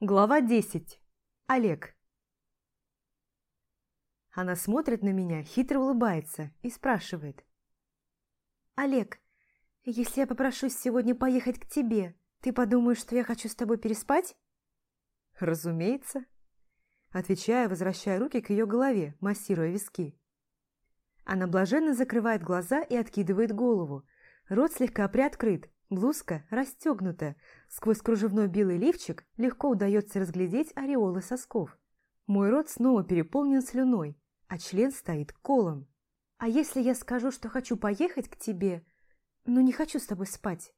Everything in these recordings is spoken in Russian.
Глава 10. Олег. Она смотрит на меня, хитро улыбается и спрашивает. «Олег, если я попрошусь сегодня поехать к тебе, ты подумаешь, что я хочу с тобой переспать?» «Разумеется», – отвечая, возвращая руки к ее голове, массируя виски. Она блаженно закрывает глаза и откидывает голову. Рот слегка приоткрыт, блузка расстегнута, Сквозь кружевной белый лифчик легко удается разглядеть ореолы сосков. Мой рот снова переполнен слюной, а член стоит колом. «А если я скажу, что хочу поехать к тебе, но не хочу с тобой спать?»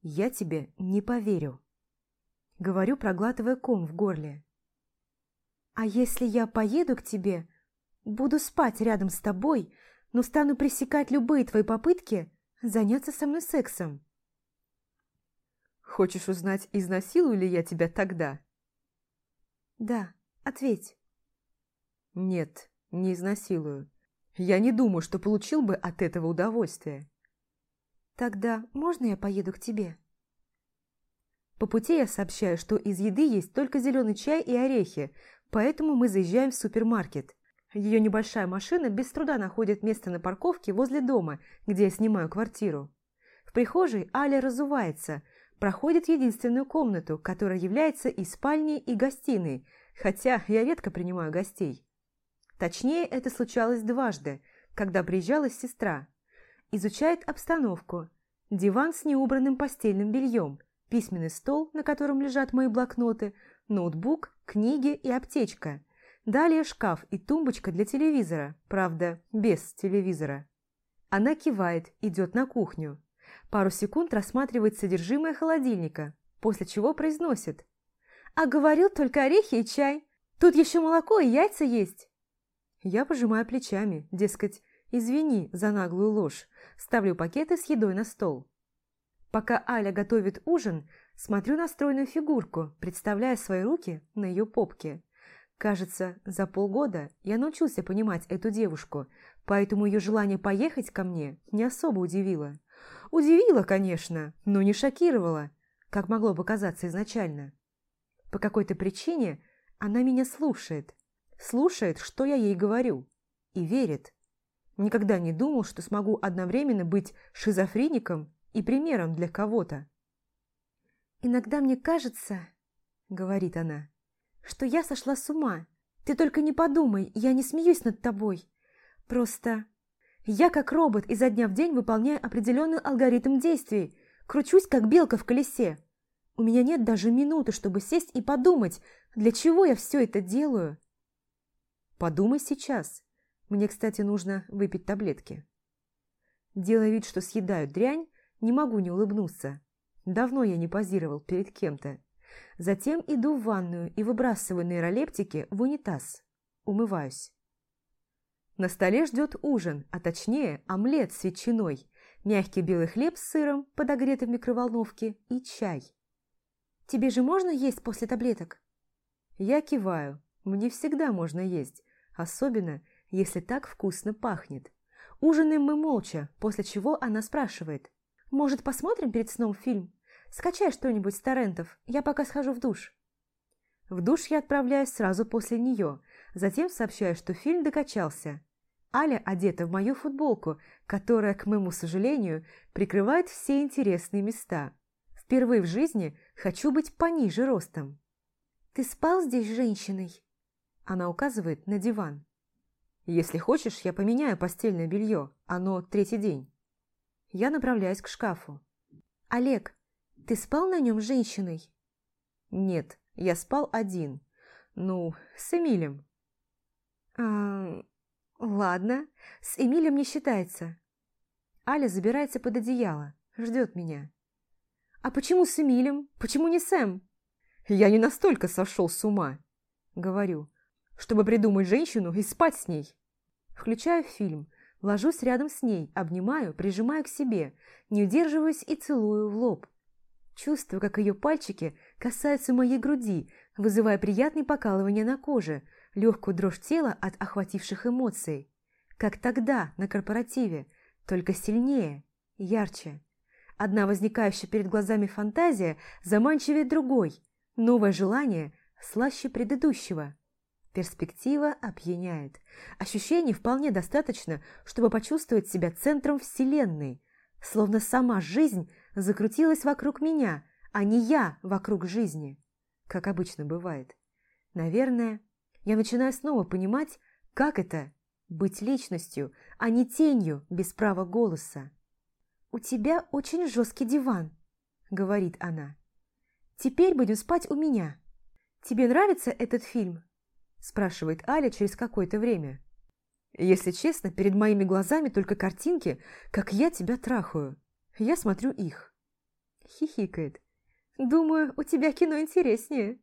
«Я тебе не поверю», — говорю, проглатывая ком в горле. «А если я поеду к тебе, буду спать рядом с тобой, но стану пресекать любые твои попытки заняться со мной сексом?» Хочешь узнать, изнасилую ли я тебя тогда? Да, ответь. Нет, не изнасилую. Я не думаю, что получил бы от этого удовольствие. Тогда можно я поеду к тебе? По пути я сообщаю, что из еды есть только зеленый чай и орехи, поэтому мы заезжаем в супермаркет. Ее небольшая машина без труда находит место на парковке возле дома, где я снимаю квартиру. В прихожей Аля разувается – проходит единственную комнату, которая является и спальней, и гостиной, хотя я редко принимаю гостей. Точнее, это случалось дважды, когда приезжала сестра. Изучает обстановку. Диван с неубранным постельным бельем, письменный стол, на котором лежат мои блокноты, ноутбук, книги и аптечка. Далее шкаф и тумбочка для телевизора, правда, без телевизора. Она кивает, идет на кухню. Пару секунд рассматривает содержимое холодильника, после чего произносит. «А говорил только орехи и чай. Тут еще молоко и яйца есть». Я пожимаю плечами, дескать, извини за наглую ложь, ставлю пакеты с едой на стол. Пока Аля готовит ужин, смотрю на стройную фигурку, представляя свои руки на ее попке. Кажется, за полгода я научился понимать эту девушку, поэтому ее желание поехать ко мне не особо удивило. Удивила, конечно, но не шокировала, как могло показаться изначально. По какой-то причине она меня слушает. Слушает, что я ей говорю. И верит. Никогда не думал, что смогу одновременно быть шизофреником и примером для кого-то. «Иногда мне кажется, — говорит она, — что я сошла с ума. Ты только не подумай, я не смеюсь над тобой. Просто я как робот изо дня в день выполняю определенный алгоритм действий, кручусь как белка в колесе. У меня нет даже минуты, чтобы сесть и подумать, для чего я все это делаю. Подумай сейчас. Мне, кстати, нужно выпить таблетки. Делая вид, что съедаю дрянь, не могу не улыбнуться. Давно я не позировал перед кем-то. Затем иду в ванную и выбрасываю нейролептики в унитаз. Умываюсь. На столе ждет ужин, а точнее омлет с ветчиной, мягкий белый хлеб с сыром, подогретый в микроволновке, и чай. «Тебе же можно есть после таблеток?» Я киваю. Мне всегда можно есть, особенно если так вкусно пахнет. Ужинаем мы молча, после чего она спрашивает. «Может, посмотрим перед сном фильм? Скачай что-нибудь с торрентов, я пока схожу в душ». В душ я отправляюсь сразу после нее, затем сообщаю, что фильм докачался. Аля одета в мою футболку, которая, к моему сожалению, прикрывает все интересные места. Впервые в жизни хочу быть пониже ростом. «Ты спал здесь с женщиной?» Она указывает на диван. «Если хочешь, я поменяю постельное белье. Оно третий день». Я направляюсь к шкафу. «Олег, ты спал на нем с женщиной?» «Нет, я спал один. Ну, с Эмилем». «А, ладно, с Эмилем не считается». Аля забирается под одеяло, ждет меня. «А почему с Эмилем? Почему не Сэм?» «Я не настолько сошел с ума», — говорю, «чтобы придумать женщину и спать с ней». Включаю фильм, ложусь рядом с ней, обнимаю, прижимаю к себе, не удерживаюсь и целую в лоб. Чувствую, как ее пальчики касаются моей груди, вызывая приятное покалывание на коже, легкую дрожь тела от охвативших эмоций. Как тогда, на корпоративе, только сильнее, ярче. Одна возникающая перед глазами фантазия заманчивее другой, Новое желание слаще предыдущего. Перспектива опьяняет. Ощущений вполне достаточно, чтобы почувствовать себя центром Вселенной, словно сама жизнь закрутилась вокруг меня, а не я вокруг жизни, как обычно бывает. Наверное, я начинаю снова понимать, как это – быть личностью, а не тенью без права голоса. «У тебя очень жесткий диван», – говорит она. «Теперь будем спать у меня. Тебе нравится этот фильм?» спрашивает Аля через какое-то время. Если честно, перед моими глазами только картинки, как я тебя трахаю. Я смотрю их. Хихикает. Думаю, у тебя кино интереснее.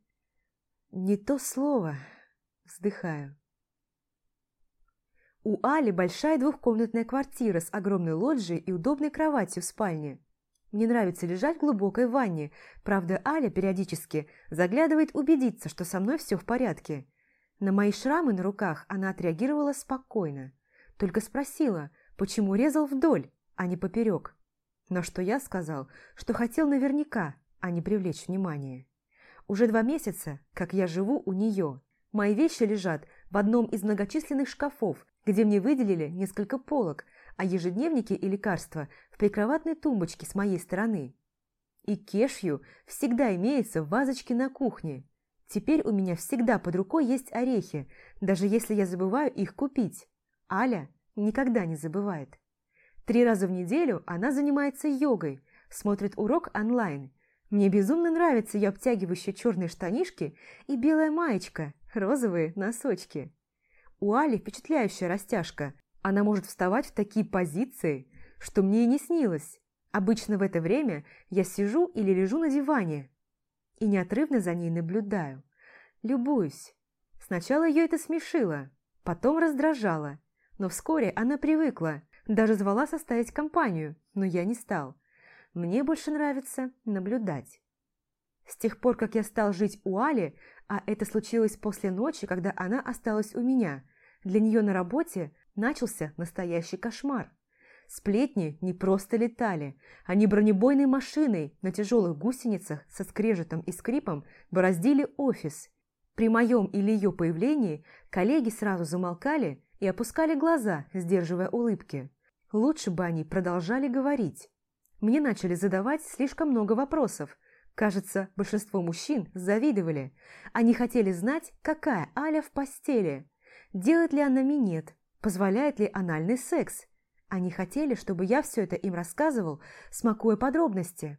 Не то слово. Вздыхаю. У Али большая двухкомнатная квартира с огромной лоджией и удобной кроватью в спальне. Мне нравится лежать в глубокой ванне, правда Аля периодически заглядывает убедиться, что со мной все в порядке. На мои шрамы на руках она отреагировала спокойно, только спросила, почему резал вдоль, а не поперек. На что я сказал, что хотел наверняка, а не привлечь внимание. Уже два месяца, как я живу у нее. Мои вещи лежат в одном из многочисленных шкафов, где мне выделили несколько полок, а ежедневники и лекарства в прикроватной тумбочке с моей стороны. И кешью всегда имеется в вазочке на кухне, Теперь у меня всегда под рукой есть орехи, даже если я забываю их купить. Аля никогда не забывает. Три раза в неделю она занимается йогой, смотрит урок онлайн. Мне безумно нравятся ее обтягивающие черные штанишки и белая маечка, розовые носочки. У Али впечатляющая растяжка. Она может вставать в такие позиции, что мне и не снилось. Обычно в это время я сижу или лежу на диване, и неотрывно за ней наблюдаю. Любуюсь. Сначала ее это смешило, потом раздражало, но вскоре она привыкла, даже звала составить компанию, но я не стал. Мне больше нравится наблюдать. С тех пор, как я стал жить у Али, а это случилось после ночи, когда она осталась у меня, для нее на работе начался настоящий кошмар. Сплетни не просто летали, они бронебойной машиной на тяжелых гусеницах со скрежетом и скрипом бороздили офис. При моем или ее появлении коллеги сразу замолкали и опускали глаза, сдерживая улыбки. Лучше бы они продолжали говорить. Мне начали задавать слишком много вопросов. Кажется, большинство мужчин завидовали. Они хотели знать, какая Аля в постели. Делает ли она минет? Позволяет ли анальный секс? Они хотели, чтобы я все это им рассказывал, смакуя подробности.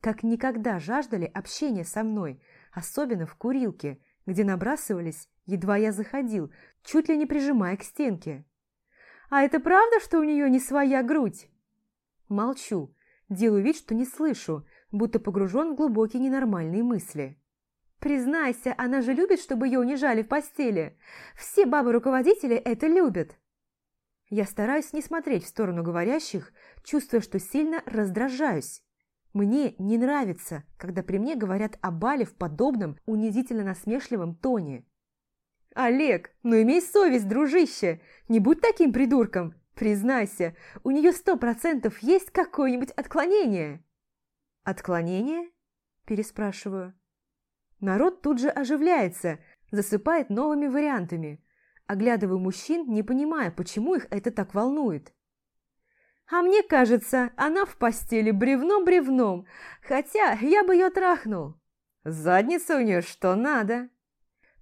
Как никогда жаждали общения со мной, особенно в курилке, где набрасывались, едва я заходил, чуть ли не прижимая к стенке. «А это правда, что у нее не своя грудь?» Молчу, делаю вид, что не слышу, будто погружен в глубокие ненормальные мысли. «Признайся, она же любит, чтобы ее унижали в постели. Все бабы-руководители это любят. Я стараюсь не смотреть в сторону говорящих, чувствуя, что сильно раздражаюсь. Мне не нравится, когда при мне говорят о Бале в подобном унизительно-насмешливом тоне. «Олег, ну имей совесть, дружище! Не будь таким придурком! Признайся, у нее сто процентов есть какое-нибудь отклонение!» «Отклонение?» – переспрашиваю. Народ тут же оживляется, засыпает новыми вариантами – Оглядываю мужчин, не понимая, почему их это так волнует. А мне кажется, она в постели бревном бревном, хотя я бы ее трахнул. Задница у нее что надо.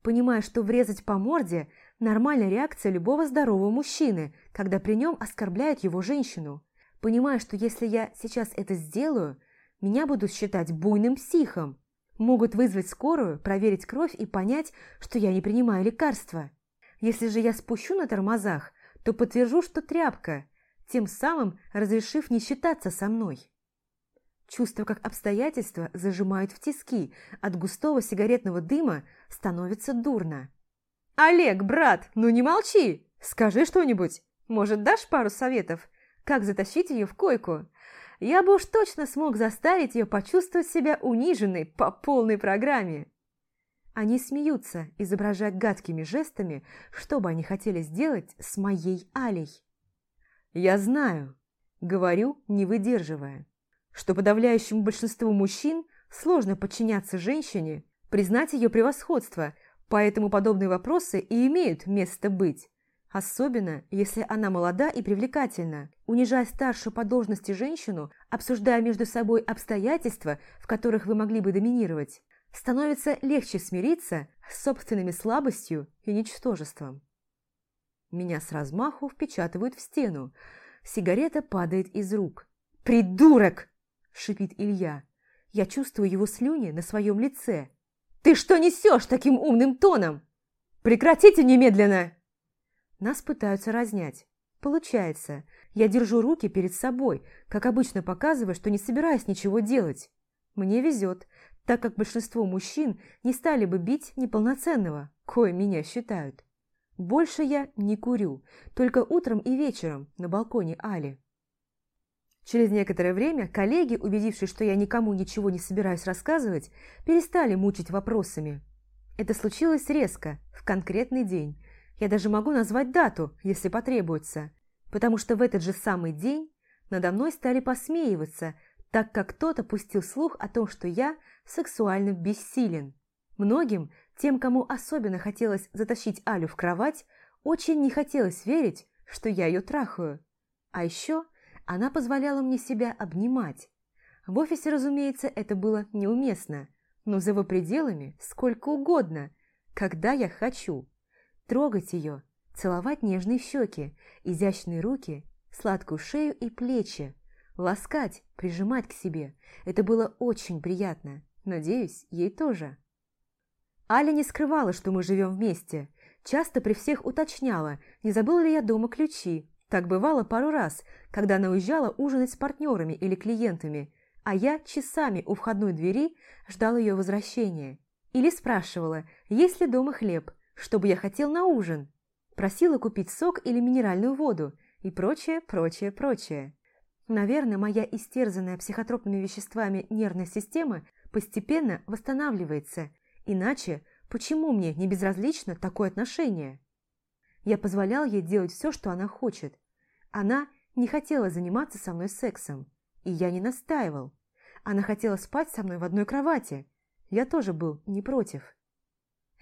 Понимая, что врезать по морде – нормальная реакция любого здорового мужчины, когда при нем оскорбляют его женщину. Понимая, что если я сейчас это сделаю, меня будут считать буйным психом. Могут вызвать скорую, проверить кровь и понять, что я не принимаю лекарства. Если же я спущу на тормозах, то подтвержу, что тряпка, тем самым разрешив не считаться со мной. Чувство, как обстоятельства зажимают в тиски, от густого сигаретного дыма становится дурно. «Олег, брат, ну не молчи! Скажи что-нибудь! Может, дашь пару советов, как затащить ее в койку? Я бы уж точно смог заставить ее почувствовать себя униженной по полной программе!» Они смеются, изображая гадкими жестами, что бы они хотели сделать с моей Алей. «Я знаю», — говорю, не выдерживая, что подавляющему большинству мужчин сложно подчиняться женщине, признать ее превосходство, поэтому подобные вопросы и имеют место быть. Особенно, если она молода и привлекательна. Унижая старшую по должности женщину, обсуждая между собой обстоятельства, в которых вы могли бы доминировать, становится легче смириться с собственными слабостью и ничтожеством. Меня с размаху впечатывают в стену. Сигарета падает из рук. «Придурок!» – шипит Илья. Я чувствую его слюни на своем лице. «Ты что несешь таким умным тоном? Прекратите немедленно!» Нас пытаются разнять. Получается, я держу руки перед собой, как обычно показывая, что не собираюсь ничего делать. Мне везет, так как большинство мужчин не стали бы бить неполноценного, кое меня считают. Больше я не курю, только утром и вечером на балконе Али. Через некоторое время коллеги, убедившись, что я никому ничего не собираюсь рассказывать, перестали мучить вопросами. Это случилось резко, в конкретный день, я даже могу назвать дату, если потребуется, потому что в этот же самый день надо мной стали посмеиваться, так как кто-то пустил слух о том, что я сексуально бессилен. Многим, тем, кому особенно хотелось затащить Алю в кровать, очень не хотелось верить, что я ее трахаю. А еще она позволяла мне себя обнимать. В офисе, разумеется, это было неуместно, но за его пределами сколько угодно, когда я хочу трогать ее, целовать нежные щеки, изящные руки, сладкую шею и плечи, ласкать, прижимать к себе. Это было очень приятно. Надеюсь, ей тоже. Аля не скрывала, что мы живем вместе. Часто при всех уточняла, не забыл ли я дома ключи. Так бывало пару раз, когда она уезжала ужинать с партнерами или клиентами, а я часами у входной двери ждал ее возвращения. Или спрашивала, есть ли дома хлеб, что бы я хотел на ужин. Просила купить сок или минеральную воду и прочее, прочее, прочее. Наверное, моя истерзанная психотропными веществами нервная система постепенно восстанавливается. Иначе почему мне не безразлично такое отношение? Я позволял ей делать все, что она хочет. Она не хотела заниматься со мной сексом, и я не настаивал. Она хотела спать со мной в одной кровати. Я тоже был не против.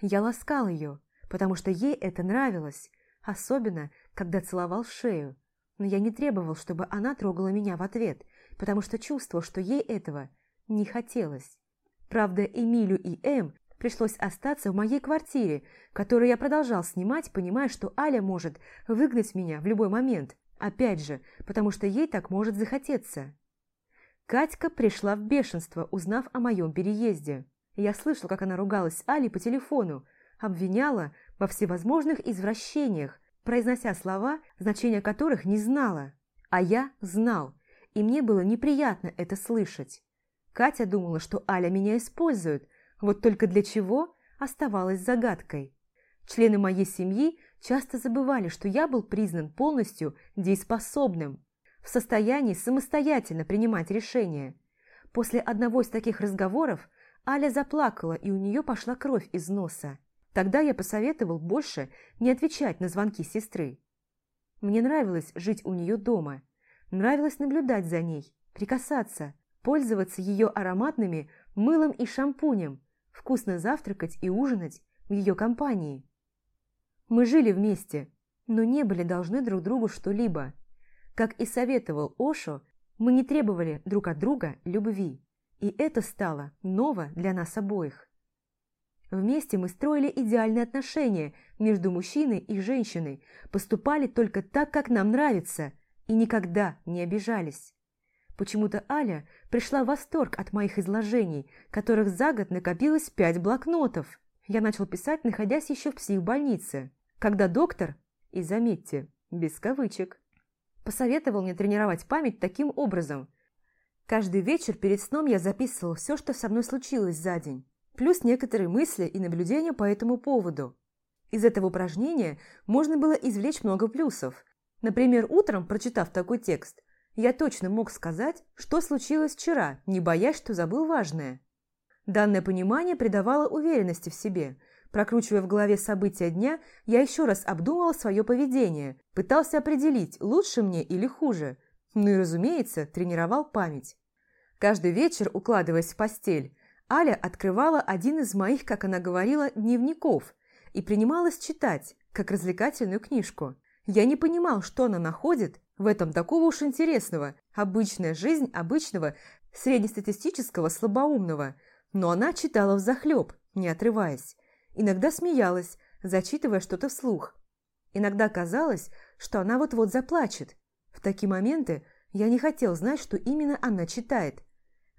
Я ласкал ее, потому что ей это нравилось, особенно, когда целовал шею. Но я не требовал, чтобы она трогала меня в ответ, потому что чувствовал, что ей этого не хотелось. Правда, Эмилю и Эм пришлось остаться в моей квартире, которую я продолжал снимать, понимая, что Аля может выгнать меня в любой момент, опять же, потому что ей так может захотеться. Катька пришла в бешенство, узнав о моем переезде. Я слышал, как она ругалась с Алей по телефону, обвиняла во всевозможных извращениях, произнося слова, значения которых не знала. А я знал, и мне было неприятно это слышать. Катя думала, что Аля меня использует, вот только для чего оставалось загадкой. Члены моей семьи часто забывали, что я был признан полностью дееспособным, в состоянии самостоятельно принимать решения. После одного из таких разговоров Аля заплакала, и у нее пошла кровь из носа. Тогда я посоветовал больше не отвечать на звонки сестры. Мне нравилось жить у нее дома, нравилось наблюдать за ней, прикасаться, пользоваться ее ароматными мылом и шампунем, вкусно завтракать и ужинать в ее компании. Мы жили вместе, но не были должны друг другу что-либо. Как и советовал Ошо, мы не требовали друг от друга любви, и это стало ново для нас обоих. Вместе мы строили идеальные отношения между мужчиной и женщиной, поступали только так, как нам нравится, и никогда не обижались. Почему-то Аля пришла в восторг от моих изложений, которых за год накопилось пять блокнотов. Я начал писать, находясь еще в психбольнице, когда доктор, и заметьте, без кавычек, посоветовал мне тренировать память таким образом. Каждый вечер перед сном я записывал все, что со мной случилось за день плюс некоторые мысли и наблюдения по этому поводу. Из этого упражнения можно было извлечь много плюсов. Например, утром, прочитав такой текст, я точно мог сказать, что случилось вчера, не боясь, что забыл важное. Данное понимание придавало уверенности в себе. Прокручивая в голове события дня, я еще раз обдумывал свое поведение, пытался определить, лучше мне или хуже. Ну и, разумеется, тренировал память. Каждый вечер, укладываясь в постель, Аля открывала один из моих, как она говорила, дневников и принималась читать, как развлекательную книжку. Я не понимал, что она находит в этом такого уж интересного, обычная жизнь обычного среднестатистического слабоумного, но она читала взахлеб, не отрываясь. Иногда смеялась, зачитывая что-то вслух. Иногда казалось, что она вот-вот заплачет. В такие моменты я не хотел знать, что именно она читает.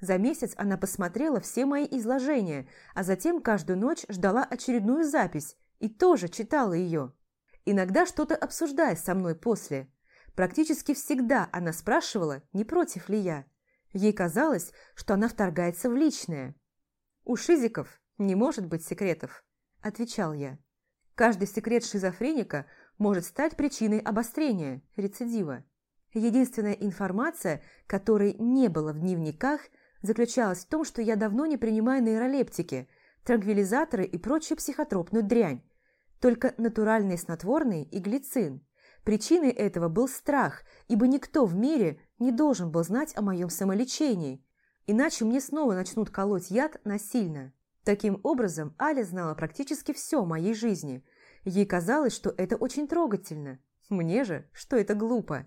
За месяц она посмотрела все мои изложения, а затем каждую ночь ждала очередную запись и тоже читала ее. Иногда что-то обсуждая со мной после. Практически всегда она спрашивала, не против ли я. Ей казалось, что она вторгается в личное. «У шизиков не может быть секретов», – отвечал я. «Каждый секрет шизофреника может стать причиной обострения, рецидива. Единственная информация, которой не было в дневниках, заключалась в том, что я давно не принимаю нейролептики, транквилизаторы и прочую психотропную дрянь, только натуральные снотворные и глицин. Причиной этого был страх, ибо никто в мире не должен был знать о моем самолечении, иначе мне снова начнут колоть яд насильно. Таким образом, Аля знала практически все о моей жизни. Ей казалось, что это очень трогательно. Мне же, что это глупо.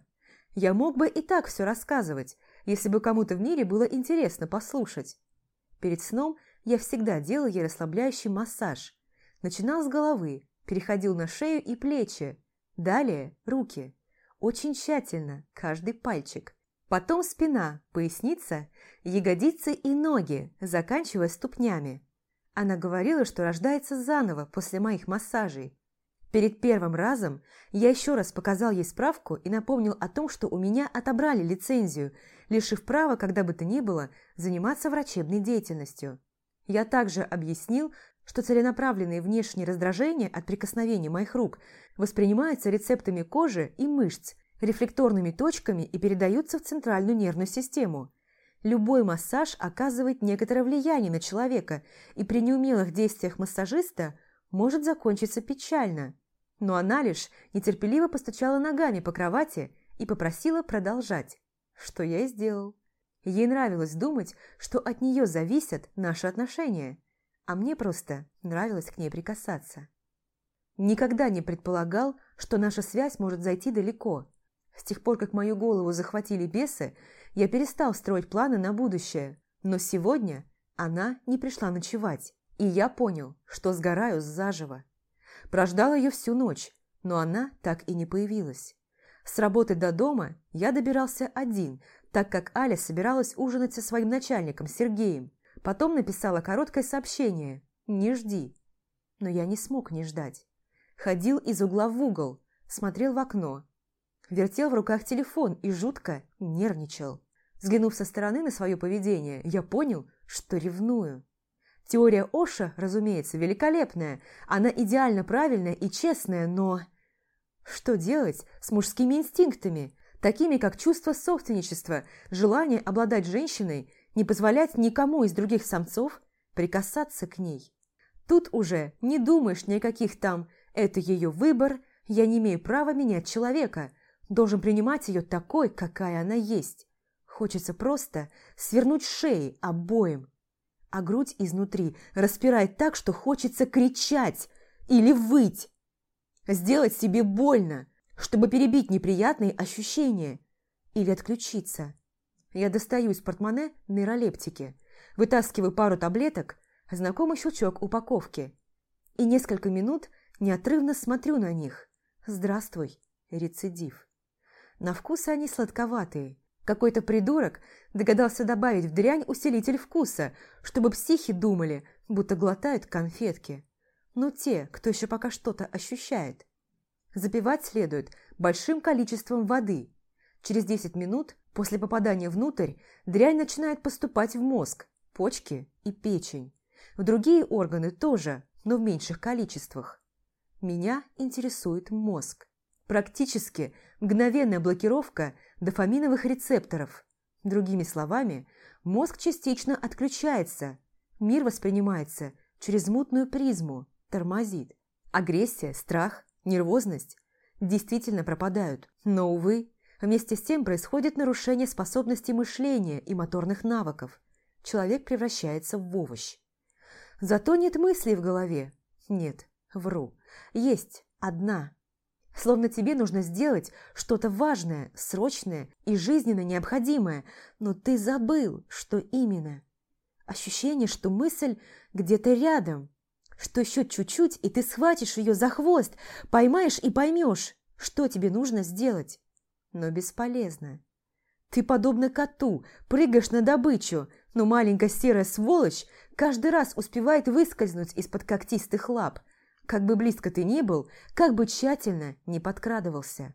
Я мог бы и так все рассказывать, если бы кому-то в мире было интересно послушать. Перед сном я всегда делал ей расслабляющий массаж. Начинал с головы, переходил на шею и плечи, далее руки. Очень тщательно, каждый пальчик. Потом спина, поясница, ягодицы и ноги, заканчивая ступнями. Она говорила, что рождается заново после моих массажей. Перед первым разом я еще раз показал ей справку и напомнил о том, что у меня отобрали лицензию, лишив права, когда бы то ни было, заниматься врачебной деятельностью. Я также объяснил, что целенаправленные внешние раздражения от прикосновения моих рук воспринимаются рецептами кожи и мышц, рефлекторными точками и передаются в центральную нервную систему. Любой массаж оказывает некоторое влияние на человека, и при неумелых действиях массажиста может закончиться печально. Но она лишь нетерпеливо постучала ногами по кровати и попросила продолжать, что я и сделал. Ей нравилось думать, что от нее зависят наши отношения – а мне просто нравилось к ней прикасаться. Никогда не предполагал, что наша связь может зайти далеко. С тех пор, как мою голову захватили бесы, я перестал строить планы на будущее, но сегодня она не пришла ночевать, и я понял, что сгораю заживо. Прождал ее всю ночь, но она так и не появилась. С работы до дома я добирался один, так как Аля собиралась ужинать со своим начальником Сергеем, Потом написала короткое сообщение «Не жди». Но я не смог не ждать. Ходил из угла в угол, смотрел в окно. Вертел в руках телефон и жутко нервничал. Взглянув со стороны на свое поведение, я понял, что ревную. Теория Оша, разумеется, великолепная. Она идеально правильная и честная, но... Что делать с мужскими инстинктами, такими как чувство собственничества, желание обладать женщиной не позволять никому из других самцов прикасаться к ней. Тут уже не думаешь ни о каких там «это ее выбор», «я не имею права менять человека», должен принимать ее такой, какая она есть. Хочется просто свернуть шеи обоим, а грудь изнутри распирает так, что хочется кричать или выть. Сделать себе больно, чтобы перебить неприятные ощущения или отключиться. Я достаю из портмоне нейролептики, вытаскиваю пару таблеток, знакомый щелчок упаковки. И несколько минут неотрывно смотрю на них. Здравствуй, рецидив. На вкус они сладковатые. Какой-то придурок догадался добавить в дрянь усилитель вкуса, чтобы психи думали, будто глотают конфетки. Ну те, кто еще пока что-то ощущает. Запивать следует большим количеством воды. Через 10 минут После попадания внутрь дрянь начинает поступать в мозг, почки и печень. В другие органы тоже, но в меньших количествах. Меня интересует мозг. Практически мгновенная блокировка дофаминовых рецепторов. Другими словами, мозг частично отключается, мир воспринимается через мутную призму, тормозит. Агрессия, страх, нервозность действительно пропадают, но, увы, Вместе с тем происходит нарушение способности мышления и моторных навыков. человек превращается в овощ. Зато нет мыслей в голове. Нет, вру. Есть одна. Словно тебе нужно сделать что-то важное, срочное и жизненно необходимое, но ты забыл, что именно. Ощущение, что мысль где-то рядом, что еще чуть-чуть, и ты схватишь ее за хвост, поймаешь и поймешь, что тебе нужно сделать. Но бесполезно. Ты, подобно коту, прыгаешь на добычу, но маленькая серая сволочь каждый раз успевает выскользнуть из-под когтистых лап, как бы близко ты ни был, как бы тщательно не подкрадывался.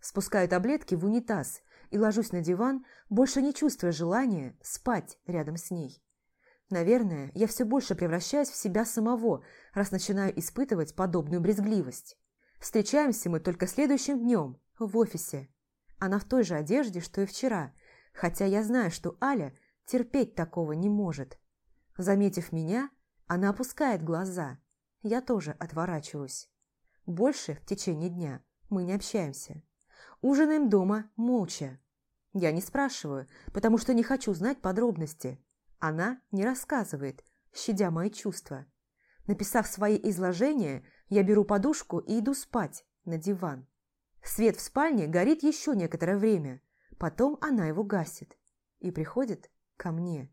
Спускаю таблетки в унитаз и ложусь на диван, больше не чувствуя желания спать рядом с ней. Наверное, я все больше превращаюсь в себя самого, раз начинаю испытывать подобную брезгливость. Встречаемся мы только следующим днем, в офисе. Она в той же одежде, что и вчера, хотя я знаю, что Аля терпеть такого не может. Заметив меня, она опускает глаза. Я тоже отворачиваюсь. Больше в течение дня мы не общаемся. Ужинаем дома молча. Я не спрашиваю, потому что не хочу знать подробности. Она не рассказывает, щадя мои чувства. Написав свои изложения, я беру подушку и иду спать на диван. Свет в спальне горит еще некоторое время, потом она его гасит и приходит ко мне.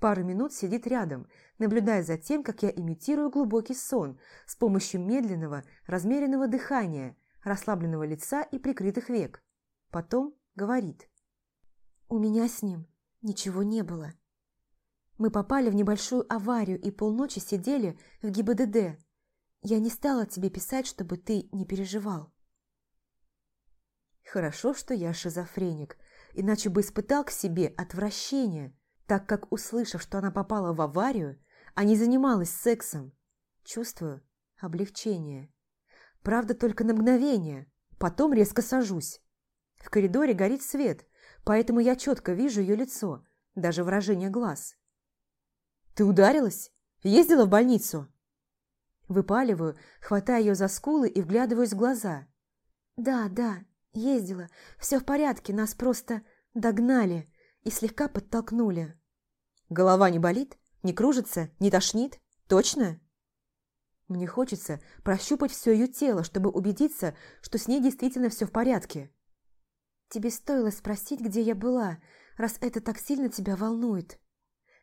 Пару минут сидит рядом, наблюдая за тем, как я имитирую глубокий сон с помощью медленного, размеренного дыхания, расслабленного лица и прикрытых век. Потом говорит. «У меня с ним ничего не было. Мы попали в небольшую аварию и полночи сидели в ГИБДД. Я не стала тебе писать, чтобы ты не переживал. Хорошо, что я шизофреник, иначе бы испытал к себе отвращение, так как, услышав, что она попала в аварию, а не занималась сексом, чувствую облегчение. Правда, только на мгновение, потом резко сажусь. В коридоре горит свет, поэтому я четко вижу ее лицо, даже выражение глаз. «Ты ударилась? Ездила в больницу?» Выпаливаю, хватая ее за скулы и вглядываюсь в глаза. «Да, да, Ездила. Все в порядке, нас просто догнали и слегка подтолкнули. Голова не болит? Не кружится? Не тошнит? Точно? Мне хочется прощупать все ее тело, чтобы убедиться, что с ней действительно все в порядке. Тебе стоило спросить, где я была, раз это так сильно тебя волнует.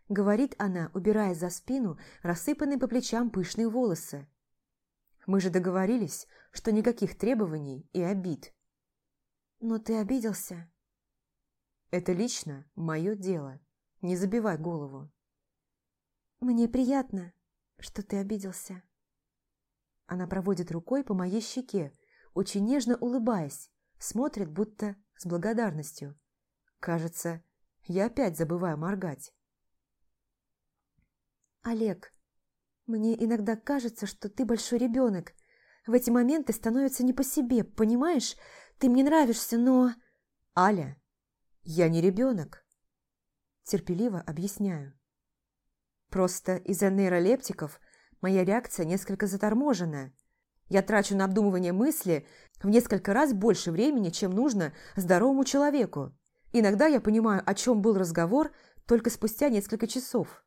Говорит она, убирая за спину рассыпанные по плечам пышные волосы. Мы же договорились, что никаких требований и обид. Но ты обиделся? Это лично мое дело. Не забивай голову. Мне приятно, что ты обиделся. Она проводит рукой по моей щеке, очень нежно улыбаясь, смотрит будто с благодарностью. Кажется, я опять забываю моргать. Олег, мне иногда кажется, что ты большой ребенок. В эти моменты становится не по себе, понимаешь? Ты мне нравишься, но...» «Аля, я не ребенок», – терпеливо объясняю. «Просто из-за нейролептиков моя реакция несколько заторможена. Я трачу на обдумывание мысли в несколько раз больше времени, чем нужно здоровому человеку. Иногда я понимаю, о чем был разговор, только спустя несколько часов».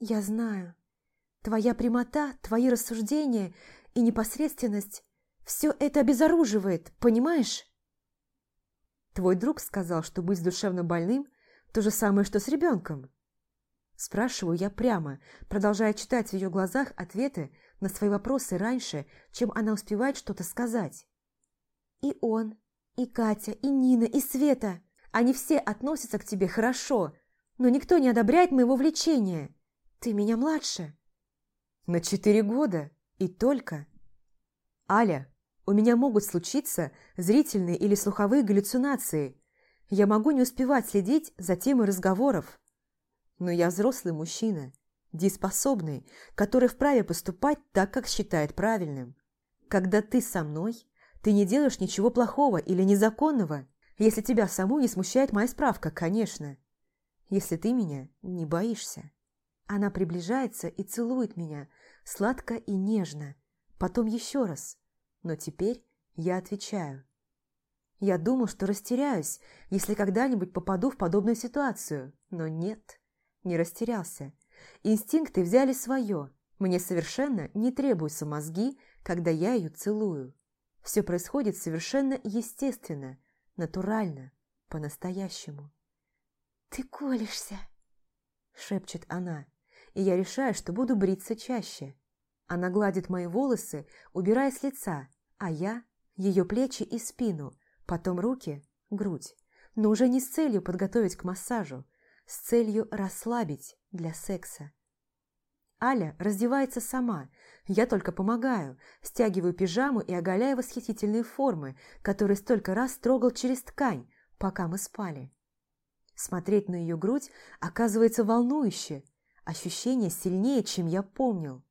«Я знаю. Твоя прямота, твои рассуждения и непосредственность все это обезоруживает, понимаешь? Твой друг сказал, что быть душевно больным – то же самое, что с ребенком. Спрашиваю я прямо, продолжая читать в ее глазах ответы на свои вопросы раньше, чем она успевает что-то сказать. И он, и Катя, и Нина, и Света – они все относятся к тебе хорошо, но никто не одобряет моего влечения. Ты меня младше. На четыре года, и только. Аля, у меня могут случиться зрительные или слуховые галлюцинации. Я могу не успевать следить за темой разговоров. Но я взрослый мужчина, дееспособный, который вправе поступать так, как считает правильным. Когда ты со мной, ты не делаешь ничего плохого или незаконного, если тебя саму не смущает моя справка, конечно. Если ты меня не боишься. Она приближается и целует меня, сладко и нежно, потом еще раз – но теперь я отвечаю. Я думал, что растеряюсь, если когда-нибудь попаду в подобную ситуацию, но нет, не растерялся. Инстинкты взяли свое. Мне совершенно не требуются мозги, когда я ее целую. Все происходит совершенно естественно, натурально, по-настоящему. «Ты колешься», – шепчет она, и я решаю, что буду бриться чаще. Она гладит мои волосы, убирая с лица, а я – ее плечи и спину, потом руки, грудь, но уже не с целью подготовить к массажу, с целью расслабить для секса. Аля раздевается сама, я только помогаю, стягиваю пижаму и оголяю восхитительные формы, которые столько раз трогал через ткань, пока мы спали. Смотреть на ее грудь оказывается волнующе, ощущение сильнее, чем я помнил.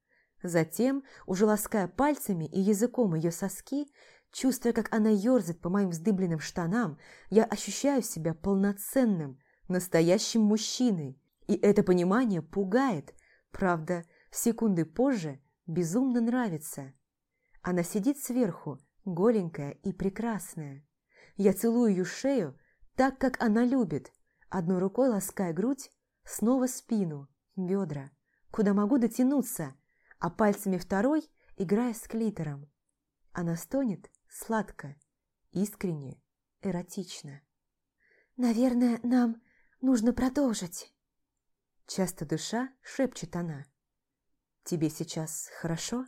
Затем, уже лаская пальцами и языком ее соски, чувствуя, как она ерзает по моим вздыбленным штанам, я ощущаю себя полноценным, настоящим мужчиной, и это понимание пугает – Правда, секунды позже безумно нравится. Она сидит сверху, голенькая и прекрасная. Я целую ее шею так, как она любит, одной рукой лаская грудь, снова спину, бедра, куда могу дотянуться, а пальцами второй играя с клитором. Она стонет сладко, искренне, эротично. «Наверное, нам нужно продолжить». Часто дыша, шепчет она. «Тебе сейчас хорошо?»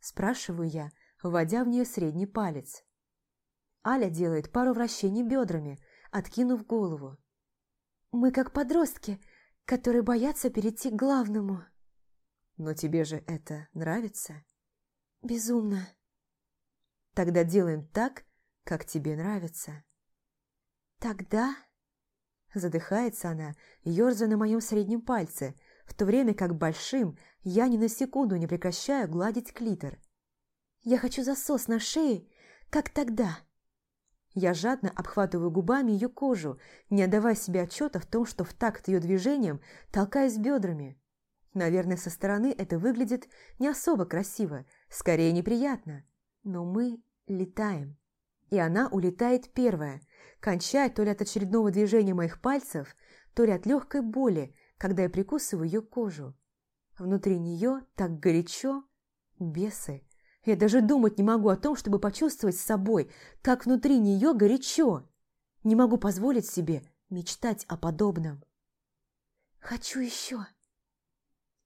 Спрашиваю я, вводя в нее средний палец. Аля делает пару вращений бедрами, откинув голову. «Мы как подростки, которые боятся перейти к главному». «Но тебе же это нравится?» «Безумно». «Тогда делаем так, как тебе нравится». «Тогда...» Задыхается она, ерзая на моем среднем пальце, в то время как большим я ни на секунду не прекращаю гладить клитор. «Я хочу засос на шее, как тогда». Я жадно обхватываю губами ее кожу, не отдавая себе отчета в том, что в такт ее движением толкаюсь бедрами. Наверное, со стороны это выглядит не особо красиво, скорее неприятно. Но мы летаем. И она улетает первая – кончая то ли от очередного движения моих пальцев, то ли от легкой боли, когда я прикусываю ее кожу. Внутри нее так горячо, бесы. Я даже думать не могу о том, чтобы почувствовать с собой, как внутри нее горячо. Не могу позволить себе мечтать о подобном. «Хочу еще!»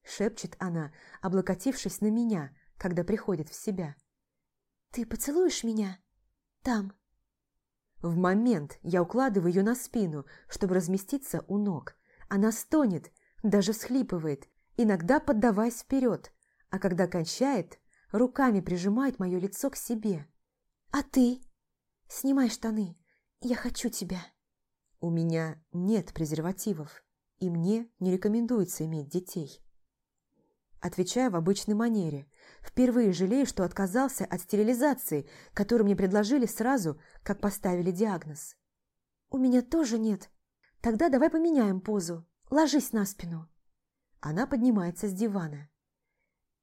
Шепчет она, облокотившись на меня, когда приходит в себя. «Ты поцелуешь меня? Там, в момент я укладываю ее на спину, чтобы разместиться у ног. Она стонет, даже всхлипывает, иногда поддаваясь вперед, а когда кончает, руками прижимает мое лицо к себе. «А ты? Снимай штаны, я хочу тебя». У меня нет презервативов, и мне не рекомендуется иметь детей. Отвечаю в обычной манере, Впервые жалею, что отказался от стерилизации, которую мне предложили сразу, как поставили диагноз. «У меня тоже нет. Тогда давай поменяем позу. Ложись на спину». Она поднимается с дивана.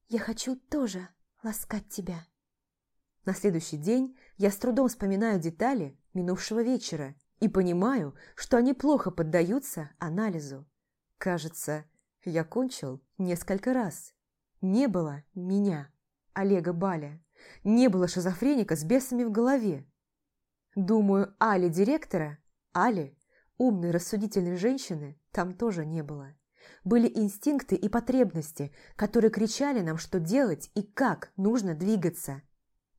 «Я хочу тоже ласкать тебя». На следующий день я с трудом вспоминаю детали минувшего вечера и понимаю, что они плохо поддаются анализу. Кажется, я кончил несколько раз. Не было меня, Олега Баля. Не было шизофреника с бесами в голове. Думаю, Али директора, Али, умной рассудительной женщины, там тоже не было. Были инстинкты и потребности, которые кричали нам, что делать и как нужно двигаться.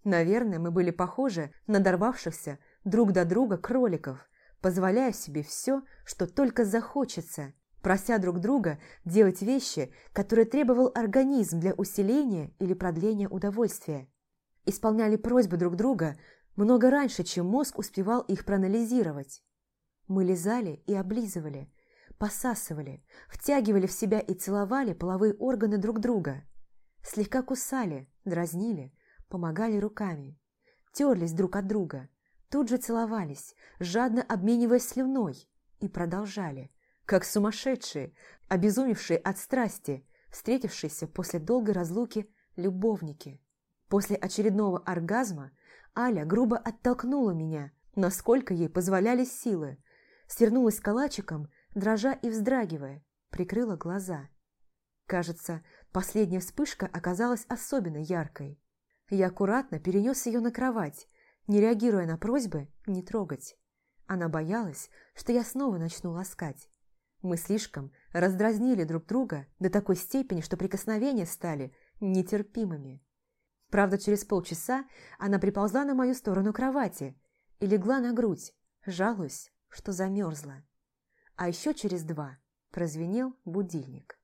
Наверное, мы были похожи на дорвавшихся друг до друга кроликов, позволяя себе все, что только захочется, прося друг друга делать вещи, которые требовал организм для усиления или продления удовольствия. Исполняли просьбы друг друга много раньше, чем мозг успевал их проанализировать. Мы лизали и облизывали, посасывали, втягивали в себя и целовали половые органы друг друга. Слегка кусали, дразнили, помогали руками. Терлись друг от друга, тут же целовались, жадно обмениваясь слюной, и продолжали – как сумасшедшие, обезумевшие от страсти, встретившиеся после долгой разлуки любовники. После очередного оргазма Аля грубо оттолкнула меня, насколько ей позволяли силы. Свернулась калачиком, дрожа и вздрагивая, прикрыла глаза. Кажется, последняя вспышка оказалась особенно яркой. Я аккуратно перенес ее на кровать, не реагируя на просьбы не трогать. Она боялась, что я снова начну ласкать. Мы слишком раздразнили друг друга до такой степени, что прикосновения стали нетерпимыми. Правда, через полчаса она приползла на мою сторону кровати и легла на грудь, жалуясь, что замерзла. А еще через два прозвенел будильник.